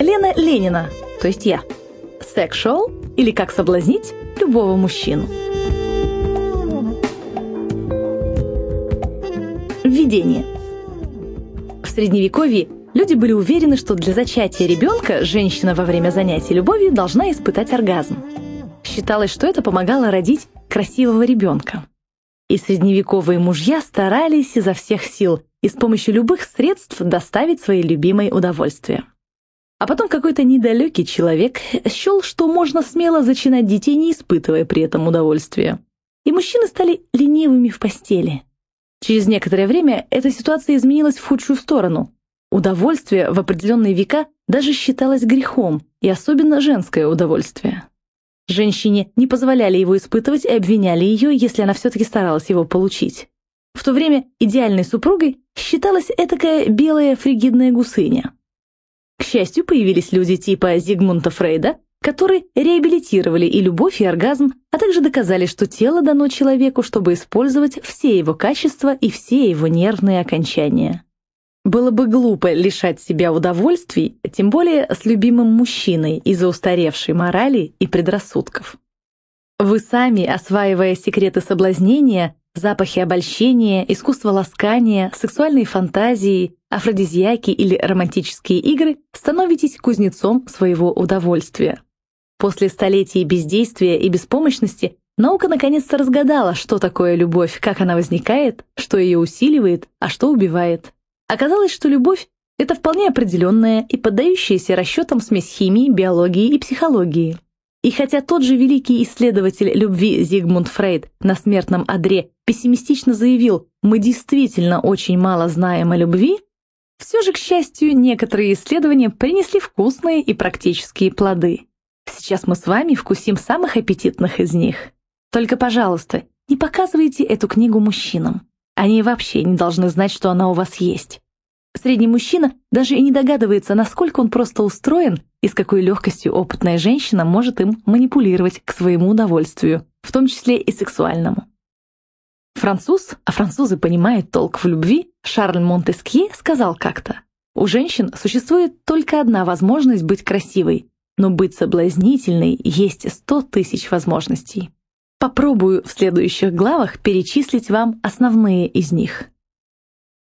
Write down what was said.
Лена Ленина, то есть я. Sexual или как соблазнить любого мужчину. Введение. В Средневековье люди были уверены, что для зачатия ребенка женщина во время занятий любовью должна испытать оргазм. Считалось, что это помогало родить красивого ребенка. И средневековые мужья старались изо всех сил и с помощью любых средств доставить своей любимой удовольствие. А потом какой-то недалекий человек счел, что можно смело зачинать детей, не испытывая при этом удовольствия. И мужчины стали ленивыми в постели. Через некоторое время эта ситуация изменилась в худшую сторону. Удовольствие в определенные века даже считалось грехом, и особенно женское удовольствие. Женщине не позволяли его испытывать и обвиняли ее, если она все-таки старалась его получить. В то время идеальной супругой считалась этакая белая фригидная гусыня. К счастью, появились люди типа Зигмунда Фрейда, которые реабилитировали и любовь, и оргазм, а также доказали, что тело дано человеку, чтобы использовать все его качества и все его нервные окончания. Было бы глупо лишать себя удовольствий, тем более с любимым мужчиной из-за устаревшей морали и предрассудков. Вы сами, осваивая секреты соблазнения, запахи обольщения, искусство ласкания, сексуальные фантазии, афродизиаки или романтические игры, становитесь кузнецом своего удовольствия. После столетий бездействия и беспомощности наука наконец-то разгадала, что такое любовь, как она возникает, что ее усиливает, а что убивает. Оказалось, что любовь — это вполне определенная и поддающаяся расчетам смесь химии, биологии и психологии. И хотя тот же великий исследователь любви Зигмунд Фрейд на смертном одре пессимистично заявил «мы действительно очень мало знаем о любви», все же, к счастью, некоторые исследования принесли вкусные и практические плоды. Сейчас мы с вами вкусим самых аппетитных из них. Только, пожалуйста, не показывайте эту книгу мужчинам. Они вообще не должны знать, что она у вас есть. Средний мужчина даже и не догадывается, насколько он просто устроен и с какой легкостью опытная женщина может им манипулировать к своему удовольствию, в том числе и сексуальному. Француз, а французы понимают толк в любви, Шарль Монтескье сказал как-то, «У женщин существует только одна возможность быть красивой, но быть соблазнительной есть сто тысяч возможностей». Попробую в следующих главах перечислить вам основные из них.